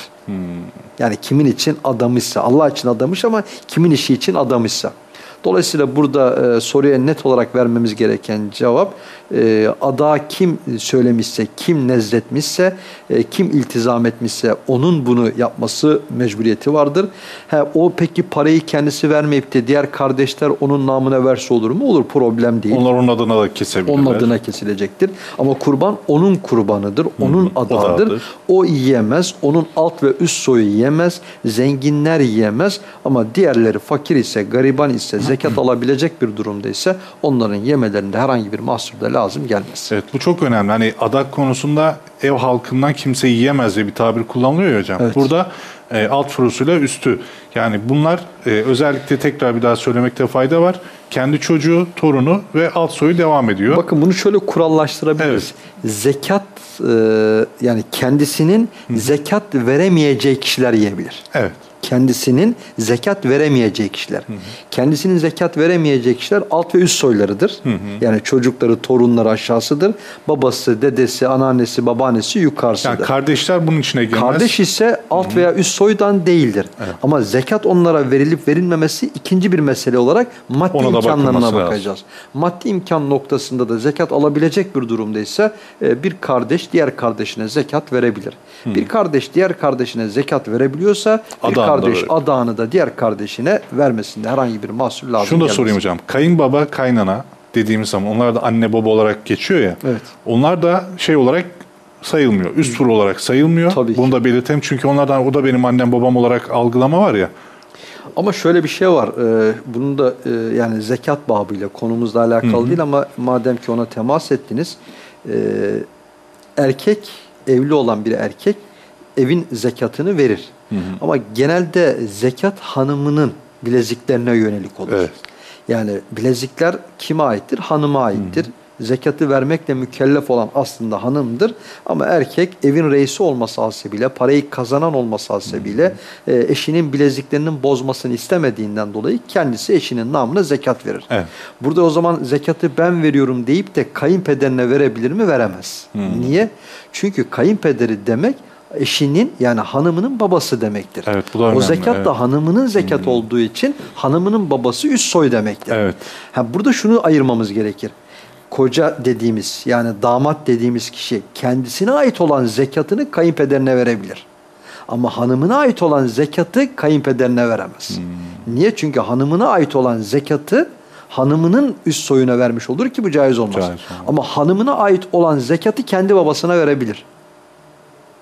Yani kimin için adamışsa Allah için adamış ama kimin işi için adamışsa. Dolayısıyla burada e, soruya net olarak vermemiz gereken cevap e, ada kim söylemişse, kim nezletmişse, e, kim iltizam etmişse onun bunu yapması mecburiyeti vardır. He, o peki parayı kendisi vermeyip de diğer kardeşler onun namına verse olur mu? Olur problem değil. Onlar onun adına da kesebilirler. Onun adına kesilecektir. Ama kurban onun kurbanıdır, onun Hı, adağıdır. O, o yiyemez, onun alt ve üst soyu yiyemez, zenginler yiyemez ama diğerleri fakir ise, gariban ise, zekat alabilecek bir durumdaysa onların yemelerinde herhangi bir mahsur da lazım gelmez. Evet bu çok önemli. Hani adak konusunda ev halkından kimse yiyemez diye bir tabir kullanılıyor ya hocam. Evet. Burada e, alt furusuyla üstü. Yani bunlar e, özellikle tekrar bir daha söylemekte fayda var. Kendi çocuğu, torunu ve alt soyu devam ediyor. Bakın bunu şöyle kurallaştırabiliriz. Zekat e, yani kendisinin zekat veremeyeceği kişiler yiyebilir. Evet. Kendisinin zekat veremeyeceği kişiler. Kendisinin zekat veremeyeceği kişiler alt ve üst soylarıdır. Yani çocukları, torunları aşağısıdır. Babası, dedesi, anneannesi, babaannesi yukarısıdır. Yani kardeşler bunun içine girmez. Kardeş ise alt veya üst soydan değildir. Ama zekat onlara verilip verilmemesi ikinci bir mesele olarak maddi Ona imkanlarına bakacağız. Maddi imkan noktasında da zekat alabilecek bir durumdaysa e, bir kardeş diğer kardeşine zekat verebilir. Bir kardeş diğer kardeşine zekat verebiliyorsa bir Adağını da kardeş verebilir. adağını da diğer kardeşine vermesinde herhangi bir mahsur lazım Şunu da gelmez. sorayım hocam. Kayınbaba, kaynana dediğimiz zaman onlar da anne baba olarak geçiyor ya. Evet. Onlar da şey olarak sayılmıyor. Üst tur olarak sayılmıyor. Tabii ki. Bunu da belirtelim çünkü onlardan o da benim annem babam olarak algılama var ya. Ama şöyle bir şey var. Ee, bunun da e, yani zekat babıyla konumuzla alakalı değil ama madem ki ona temas ettiniz. e, erkek evli olan bir erkek evin zekatını verir. Ama genelde zekat hanımının bileziklerine yönelik olur. Evet. Yani bilezikler kime aittir? Hanıma aittir. Zekatı vermekle mükellef olan aslında hanımdır. Ama erkek evin reisi olması hasebiyle, parayı kazanan olması hasebiyle e, eşinin bileziklerinin bozmasını istemediğinden dolayı kendisi eşinin namına zekat verir. Evet. Burada o zaman zekatı ben veriyorum deyip de kayınpederine verebilir mi? Veremez. Niye? Çünkü kayınpederi demek eşinin yani hanımının babası demektir. Evet, bu da o zekat evet. da hanımının zekat olduğu için hanımının babası üst soy demektir. Evet. Ha, burada şunu ayırmamız gerekir. Koca dediğimiz yani damat dediğimiz kişi kendisine ait olan zekatını kayınpederine verebilir. Ama hanımına ait olan zekatı kayınpederine veremez. Hmm. Niye? Çünkü hanımına ait olan zekatı hanımının üst soyuna vermiş olur ki bu caiz olmaz. Caiz olmaz. Ama hanımına ait olan zekatı kendi babasına verebilir.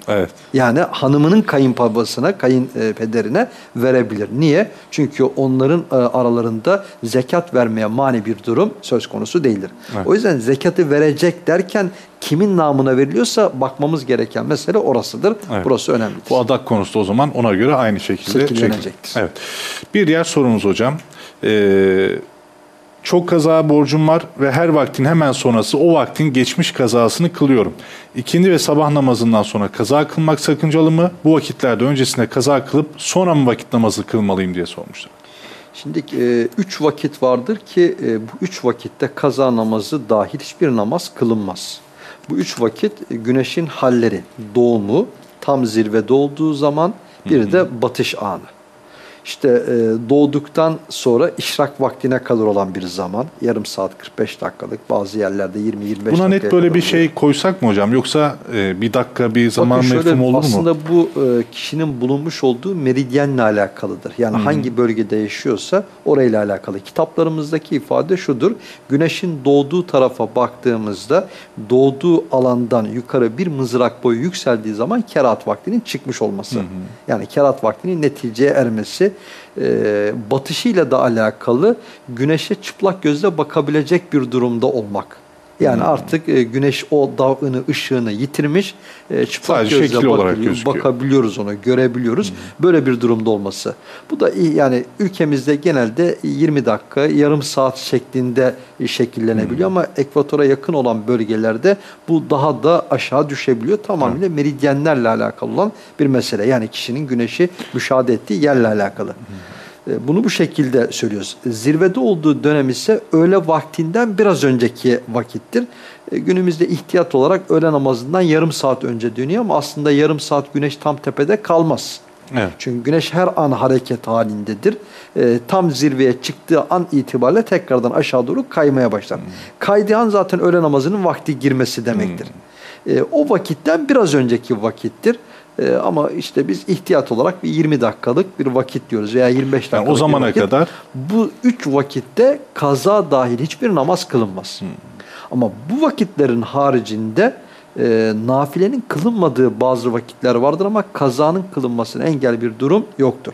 Evet. Yani hanımının kayınbabasına, kayınpederine verebilir. Niye? Çünkü onların e, aralarında zekat vermeye mani bir durum söz konusu değildir. Evet. O yüzden zekatı verecek derken kimin namına veriliyorsa bakmamız gereken mesele orasıdır. Evet. Burası önemlidir. Bu adak konusu o zaman ona göre aynı şekilde Şekillenecektir. Evet. Bir diğer sorumuz hocam. Ee, çok kaza borcum var ve her vaktin hemen sonrası o vaktin geçmiş kazasını kılıyorum. İkindi ve sabah namazından sonra kaza kılmak sakıncalı mı? Bu vakitlerde öncesinde kaza kılıp sonra mı vakit namazı kılmalıyım diye sormuşlar. Şimdi e, üç vakit vardır ki e, bu üç vakitte kaza namazı dahil hiçbir namaz kılınmaz. Bu üç vakit e, güneşin halleri, doğumu, tam zirvede olduğu zaman bir de batış anı. İşte e, doğduktan sonra işrak vaktine kadar olan bir zaman, yarım saat 45 dakikalık, bazı yerlerde 20-25 dakika. Buna net böyle bir şey koysak mı hocam? Yoksa e, bir dakika bir zaman Bakın şöyle, mefhumu olur mu? aslında bu e, kişinin bulunmuş olduğu meridyenle alakalıdır. Yani hangi bölgede yaşıyorsa orayla alakalı. Kitaplarımızdaki ifade şudur. Güneşin doğduğu tarafa baktığımızda doğduğu alandan yukarı bir mızrak boyu yükseldiği zaman kerat vaktinin çıkmış olması. Yani kerat vaktinin neticeye ermesi e, batışıyla da alakalı güneşe çıplak gözle bakabilecek bir durumda olmak. Yani artık e, güneş o dağını, ışığını yitirmiş. E, çıplak Sadece gözle şekil olarak gözüküyor. bakabiliyoruz ona, görebiliyoruz. Böyle bir durumda olması. Bu da yani ülkemizde genelde 20 dakika, yarım saat şeklinde şekillenebiliyor ama ekvatora yakın olan bölgelerde bu daha da aşağı düşebiliyor. Tamamıyla meridyenlerle alakalı olan bir mesele. Yani kişinin güneşi müşahede ettiği yerle alakalı. E, Bunu bu şekilde söylüyoruz. Zirvede olduğu dönem ise öğle vaktinden biraz önceki vakittir. E, Günümüzde ihtiyat olarak öğle namazından yarım saat önce dönüyor ama aslında yarım saat güneş tam tepede kalmaz. Evet. Çünkü güneş her an hareket halindedir. E, tam zirveye çıktığı an itibariyle tekrardan aşağı doğru kaymaya başlar. Kaydığı an zaten öğle namazının vakti girmesi demektir. E, o vakitten biraz önceki vakittir. E, ama işte biz ihtiyat olarak bir 20 dakikalık bir vakit diyoruz veya 25 dakikalık o bir zamana vakit. kadar- Bu üç vakitte kaza dahil hiçbir namaz kılınmaz. Ama bu vakitlerin haricinde e, nafilenin kılınmadığı bazı vakitler vardır ama kazanın kılınmasına engel bir durum yoktur.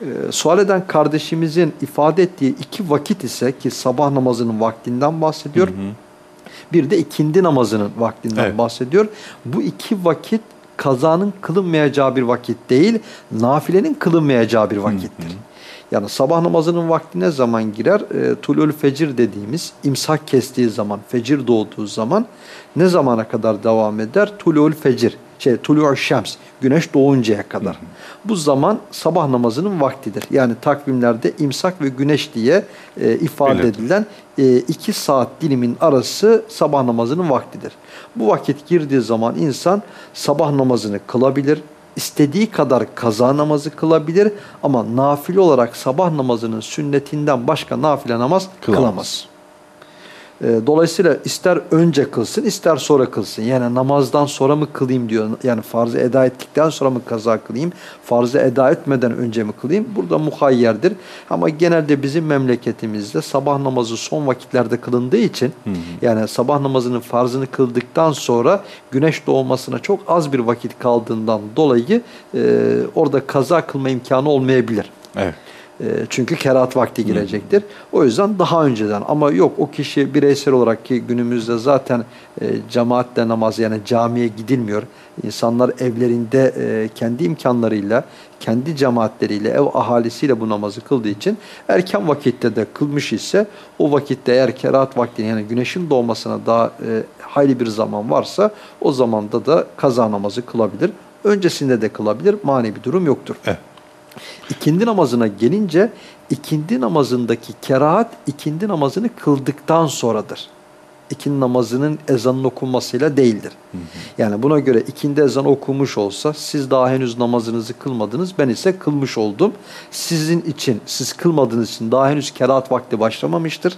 Ee, sual eden kardeşimizin ifade ettiği iki vakit ise ki sabah namazının vaktinden bahsediyor. Bir de ikindi namazının vaktinden Evet. bahsediyor. Bu iki vakit kazanın kılınmayacağı bir vakit değil, nafilenin kılınmayacağı bir vakittir. Yani sabah namazının vakti ne zaman girer? E, tulül fecir dediğimiz imsak kestiği zaman, fecir doğduğu zaman ne zamana kadar devam eder? Tulül fecir, şey tulû şems, güneş doğuncaya kadar. Bu zaman sabah namazının vaktidir. Yani takvimlerde imsak ve güneş diye e, ifade Belirtti. edilen e, iki saat dilimin arası sabah namazının vaktidir. Bu vakit girdiği zaman insan sabah namazını kılabilir, istediği kadar kaza namazı kılabilir ama nafile olarak sabah namazının sünnetinden başka nafile namaz Kılamaz. kılamaz. E, Dolayısıyla ister önce kılsın ister sonra kılsın. Yani namazdan sonra mı kılayım diyor. Yani farzı eda ettikten sonra mı kaza kılayım? Farzı eda etmeden önce mi kılayım? Burada muhayyerdir. Ama genelde bizim memleketimizde sabah namazı son vakitlerde kılındığı için yani sabah namazının farzını kıldıktan sonra güneş doğmasına çok az bir vakit kaldığından dolayı e, orada kaza kılma imkanı olmayabilir. Evet. E, Çünkü kerahat vakti girecektir. O yüzden daha önceden ama yok o kişi bireysel olarak ki günümüzde zaten e, cemaatle namaz yani camiye gidilmiyor. İnsanlar evlerinde e, kendi imkanlarıyla, kendi cemaatleriyle, ev ahalisiyle bu namazı kıldığı için erken vakitte de kılmış ise o vakitte eğer kerahat vaktini yani güneşin doğmasına daha e, hayli bir zaman varsa o zamanda da kaza namazı kılabilir. Öncesinde de kılabilir. Mani bir durum yoktur. Evet. İkindi namazına gelince ikindi namazındaki kerahat ikindi namazını kıldıktan sonradır. İkindi namazının ezanın okunmasıyla değildir. Yani buna göre ikindi ezan okumuş olsa siz daha henüz namazınızı kılmadınız ben ise kılmış oldum. Sizin için siz kılmadığınız için daha henüz kerahat vakti başlamamıştır.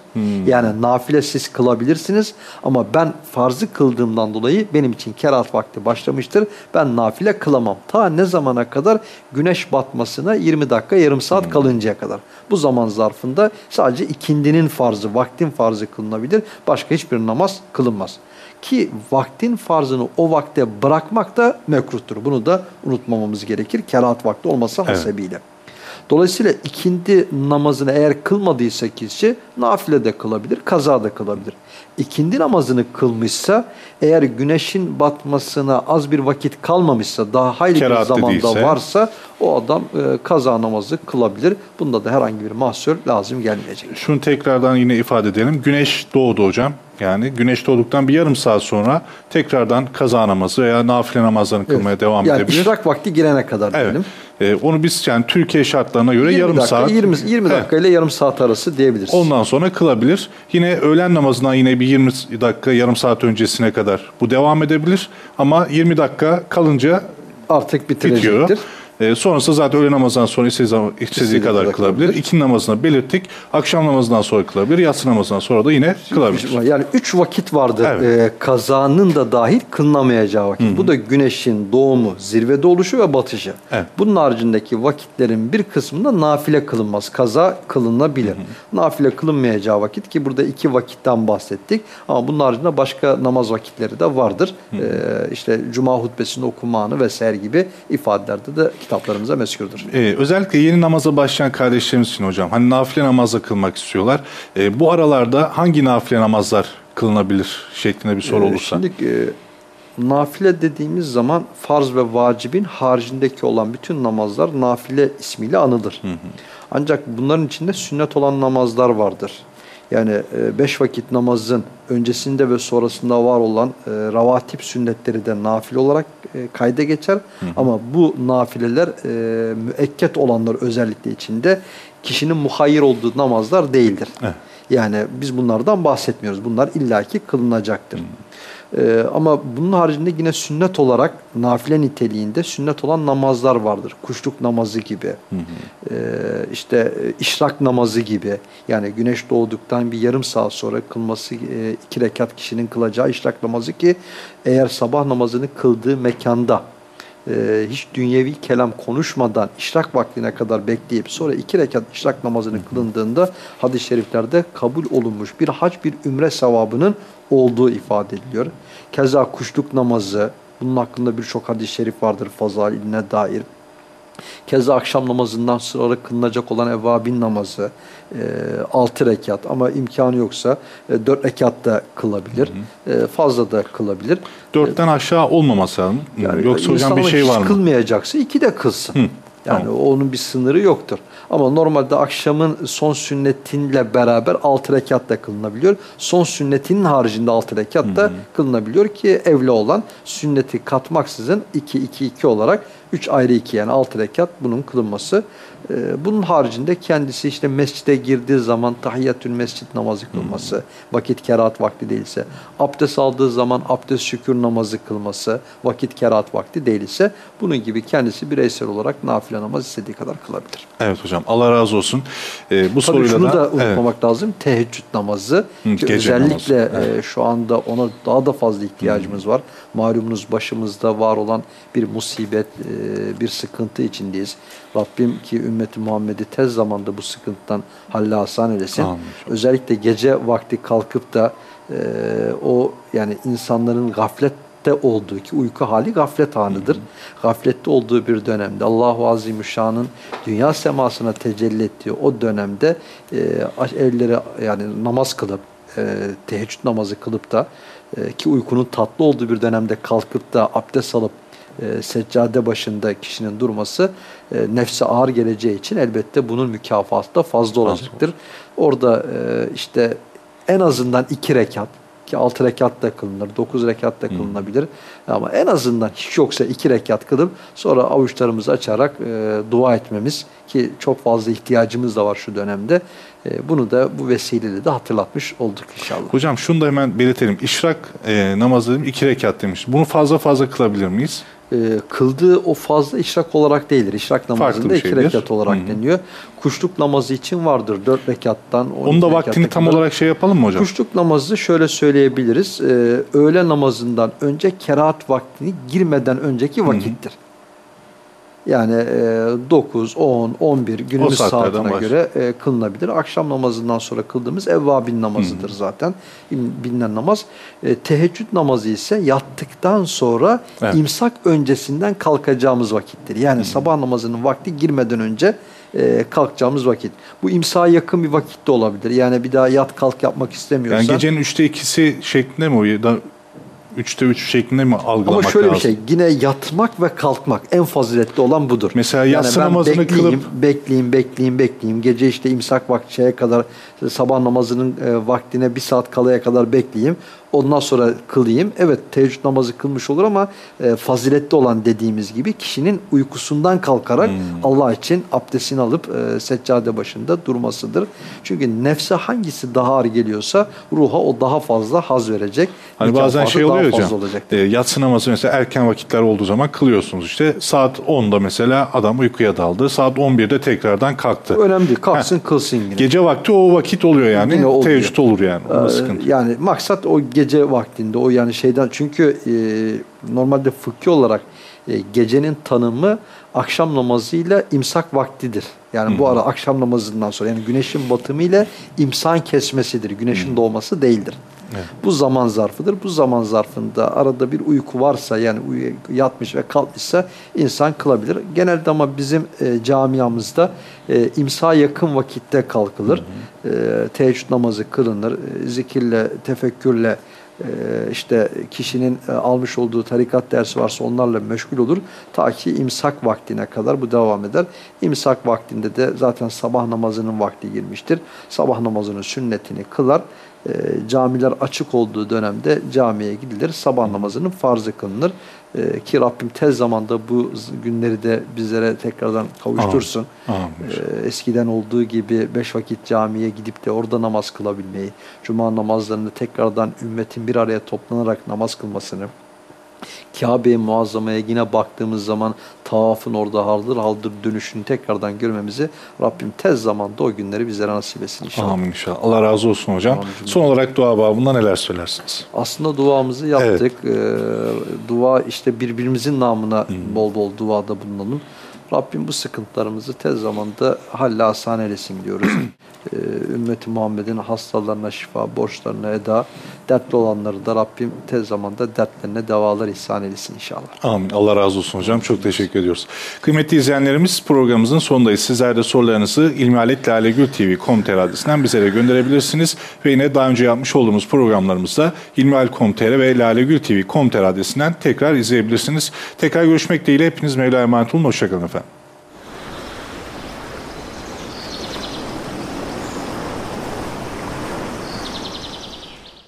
Yani nafile siz kılabilirsiniz ama ben farzı kıldığımdan dolayı benim için kerahat vakti başlamıştır. Ben nafile kılamam. Ta ne zamana kadar? Güneş batmasına 20 dakika yarım saat kalıncaya kadar. Bu zaman zarfında sadece ikindinin farzı, vaktin farzı kılınabilir. Başka hiçbir namaz kılınmaz. Ki vaktin farzını o vakte bırakmak da mekruhtur. Bunu da unutmamamız gerekir. Kerahat vakti olması Evet. hasebiyle. Dolayısıyla ikindi namazını eğer kılmadıysa kişi nafile de kılabilir, kaza da kılabilir. İkindi namazını kılmışsa eğer güneşin batmasına az bir vakit kalmamışsa daha hayli bir Kerahatli zamanda değilse. varsa o adam e, kaza namazı kılabilir. Bunda da herhangi bir mahsur lazım gelmeyecek. Şunu tekrardan yine ifade edelim. Güneş doğdu hocam. Yani güneş doğduktan bir yarım saat sonra tekrardan kaza namazı veya nafile namazlarını kılmaya devam yani edebilir. işrak vakti girene kadar Evet. diyelim. Ee, onu biz yani Türkiye şartlarına göre 20 yarım dakika, saat 20, 20 Evet. dakika ile yarım saat arası diyebiliriz. Ondan sonra kılabilir. Yine öğlen namazından yine bir 20 dakika, yarım saat öncesine kadar bu devam edebilir. Ama 20 dakika kalınca Artık bitiyor. Bitirecektir. Ee, sonrası zaten öğle namazından sonra istediği, zaman, istediği kadar kılabilir. İkindi namazını belirttik. Akşam namazından sonra kılabilir. Yatsı namazından sonra da yine kılabilir. Yani üç vakit vardır. Evet. Ee, kazanın da dahil kılınamayacağı vakit. Bu da güneşin doğumu, zirvede oluşu ve batışı. Evet. Bunun haricindeki vakitlerin bir kısmında nafile kılınmaz. Kaza kılınabilir. Nafile kılınmayacağı vakit ki burada iki vakitten bahsettik. Ama bunun haricinde başka namaz vakitleri de vardır. Ee, işte cuma hutbesinde okuma anı vesaire gibi ifadelerde de kitaplarımıza meskürdür. Ee, özellikle yeni namaza başlayan kardeşlerimiz için hocam hani nafile namazla kılmak istiyorlar. Ee, bu aralarda hangi nafile namazlar kılınabilir şeklinde bir soru Ee, olursa. Şimdi e, nafile dediğimiz zaman farz ve vacibin haricindeki olan bütün namazlar nafile ismiyle anılır. Ancak bunların içinde sünnet olan namazlar vardır. Yani e, beş vakit namazın öncesinde ve sonrasında var olan e, ravatip sünnetleri de nafile olarak e, kayda geçer. Ama bu nafileler e, müekket olanlar özellikle içinde kişinin muhayyir olduğu namazlar değildir. Evet. Yani biz bunlardan bahsetmiyoruz. Bunlar illaki kılınacaktır. Ee, ama bunun haricinde yine sünnet olarak nafile niteliğinde sünnet olan namazlar vardır. Kuşluk namazı gibi, ee, işte e, işrak namazı gibi. Yani güneş doğduktan bir yarım saat sonra kılması e, iki rekat kişinin kılacağı işrak namazı ki eğer sabah namazını kıldığı mekanda e, hiç dünyevi kelam konuşmadan işrak vaktine kadar bekleyip sonra iki rekat işrak namazını kılındığında hadis-i şeriflerde kabul olunmuş bir hac bir ümre sevabının olduğu ifade ediliyor. Keza kuşluk namazı bunun hakkında birçok hadis-i şerif vardır fazailine dair. Keza akşam namazından sonra kılınacak olan evvabin namazı 6 rekat ama imkanı yoksa e, 4 rekat da kılabilir. E, fazla da kılabilir. Dörtten aşağı olmaması lazım. Yani Yoksa hocam bir şey var mı? kılmayacaksa iki de kılsın. Yani tamam. onun bir sınırı yoktur. Ama normalde akşamın son sünnetinle beraber 6 rekat da kılınabiliyor. Son sünnetinin haricinde 6 rekat da kılınabiliyor ki evli olan sünneti katmaksızın 2-2-2 olarak 3 ayrı 2 yani 6 rekat bunun kılınması. Ee, bunun haricinde kendisi işte mescide girdiği zaman tahiyyatül mescit namazı kılması, vakit kerahat vakti değilse, abdest aldığı zaman abdest şükür namazı kılması, vakit kerahat vakti değilse bunun gibi kendisi bireysel olarak nafile namaz istediği kadar kılabilir. Evet hocam. Allah razı olsun. Ee, bu Tabii soruyla şunu da evet. unutmamak lazım. Teheccüd namazı. Hı, ki özellikle namazı, e, şu anda ona daha da fazla ihtiyacımız var. Malumunuz başımızda var olan bir musibet, e, bir sıkıntı içindeyiz. Rabbim ki ümmeti Muhammed'i tez zamanda bu sıkıntıdan halle hasan eylesin. Amin. Özellikle gece vakti kalkıp da e, o yani insanların gaflette olduğu ki uyku hali gaflet anıdır. Gaflette olduğu bir dönemde Allahu Azimüşşan'ın dünya semasına tecelli ettiği o dönemde e, evlere yani namaz kılıp e, teheccüd namazı kılıp da e, ki uykunun tatlı olduğu bir dönemde kalkıp da abdest alıp e, seccade başında kişinin durması e, nefse ağır geleceği için elbette bunun mükafatı da fazla olacaktır. Orada e, işte en azından iki rekat ki altı rekat da kılınır, dokuz rekat da kılınabilir. Ama en azından hiç yoksa iki rekat kılıp sonra avuçlarımızı açarak e, dua etmemiz ki çok fazla ihtiyacımız da var şu dönemde. E, bunu da bu vesileyle de hatırlatmış olduk inşallah. Hocam şunu da hemen belirtelim. İşrak e, namazı dedim iki rekat demiş. Bunu fazla fazla kılabilir miyiz? E, kıldığı o fazla işrak olarak değildir. İşrak namazında iki rekat olarak Hı hı. deniliyor. Kuşluk namazı için vardır. Dört rekattan. on Onun da vaktini tam kadar. olarak şey yapalım mı hocam? Kuşluk namazı şöyle söyleyebiliriz. E, öğle namazından önce kerahat vaktini girmeden önceki vakittir. Yani e, 9, 10, 11 günümüz saatine başlıyor. göre e, kılınabilir. Akşam namazından sonra kıldığımız evvabin namazıdır zaten. Bil- Bilinen namaz. E, teheccüd namazı ise yattıktan sonra Evet. imsak öncesinden kalkacağımız vakittir. Yani sabah namazının vakti girmeden önce e, kalkacağımız vakit. Bu imsağa yakın bir vakit de olabilir. Yani bir daha yat kalk yapmak istemiyorsan. Yani gecenin üçte ikisi şeklinde mi o ya da üçte üç şeklinde mi algılamak Ama şöyle lazım? bir şey, yine yatmak ve kalkmak en faziletli olan budur. Mesela yatsı ben namazını bekleyeyim, kılıp- bekleyeyim, bekleyeyim, bekleyeyim. Gece işte imsak vakti şeye kadar sabah namazının e, vaktine bir saat kalaya kadar bekleyeyim. Ondan sonra kılayım. Evet teheccüd namazı kılmış olur ama e, faziletli olan dediğimiz gibi kişinin uykusundan kalkarak Hmm. Allah için abdestini alıp e, seccade başında durmasıdır. Çünkü nefse hangisi daha ağır geliyorsa ruha o daha fazla haz verecek. Hani bazen şey oluyor hocam. E, yatsı namazı mesela erken vakitler olduğu zaman kılıyorsunuz işte. Saat 10'da mesela adam uykuya daldı. Saat 11'de tekrardan kalktı. Önemli değil. Kalksın kılsın yine. Gece vakti o vakit oluyor yani. Teheccüd olur yani. Ee. Yani maksat o gece vaktinde o yani şeyden çünkü e, normalde fıkhi olarak e, gecenin tanımı akşam namazıyla imsak vaktidir. Yani bu ara akşam namazından sonra yani güneşin batımı ile imsan kesmesidir. Güneşin doğması değildir. Bu zaman zarfıdır. Bu zaman zarfında arada bir uyku varsa yani yatmış ve kalkmışsa insan kılabilir. Genelde ama bizim e, camiamızda e, imsa yakın vakitte kalkılır. E, teheccüd namazı kılınır. E, zikirle, tefekkürle işte kişinin e, almış olduğu tarikat dersi varsa onlarla meşgul olur. Ta ki imsak vaktine kadar bu devam eder. İmsak vaktinde de zaten sabah namazının vakti girmiştir. Sabah namazının sünnetini kılar. E, camiler açık olduğu dönemde camiye gidilir. Sabah namazının farzı kılınır. E, ki Rabbim tez zamanda bu günleri de bizlere tekrardan kavuştursun. Amin. Ee, eskiden olduğu gibi beş vakit camiye gidip de orada namaz kılabilmeyi, cuma namazlarını tekrardan ümmetin bir araya toplanarak namaz kılmasını, Kabe-i Muazzama'ya yine baktığımız zaman tavafın orada haldır haldır dönüşünü tekrardan görmemizi Rabbim tez zamanda o günleri bizlere nasip etsin inşallah. Amin inşallah. Allah razı olsun hocam. Amin. Son olarak dua babında neler söylersiniz? Aslında duamızı yaptık. Ee, dua işte birbirimizin namına bol bol duada bulunalım. Rabbim bu sıkıntılarımızı tez zamanda halle asan eylesin diyoruz. Ee, Ümmeti Muhammed'in hastalarına şifa, borçlarına eda, dertli olanları da Rabbim tez zamanda dertlerine devalar ihsan eylesin inşallah. Amin. Allah razı olsun hocam. Çok teşekkür ediyoruz. Kıymetli izleyenlerimiz programımızın sonundayız. Sizler de sorularınızı ilmihaletlalegültv.com.tr adresinden bize de gönderebilirsiniz. Ve yine daha önce yapmış olduğumuz programlarımızda ilmihal.com.tr ve lalegültv.com.tr adresinden tekrar izleyebilirsiniz. Tekrar görüşmek dileğiyle hepiniz Mevla'ya emanet olun. Hoşçakalın efendim.